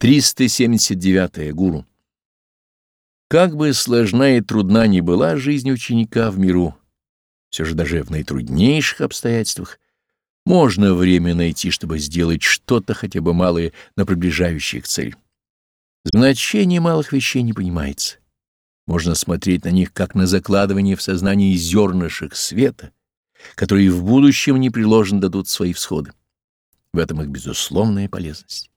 379. Гуру. Как бы сложна и трудна ни была жизнь ученика в миру, все же даже в наитруднейших обстоятельствах можно время найти, чтобы сделать что-то хотя бы малое на приближающих цель. Значение малых вещей не понимается. Можно смотреть на них как на закладывание в сознании зернышек света, которые в будущем непреложно дадут свои всходы. В этом их безусловная полезность.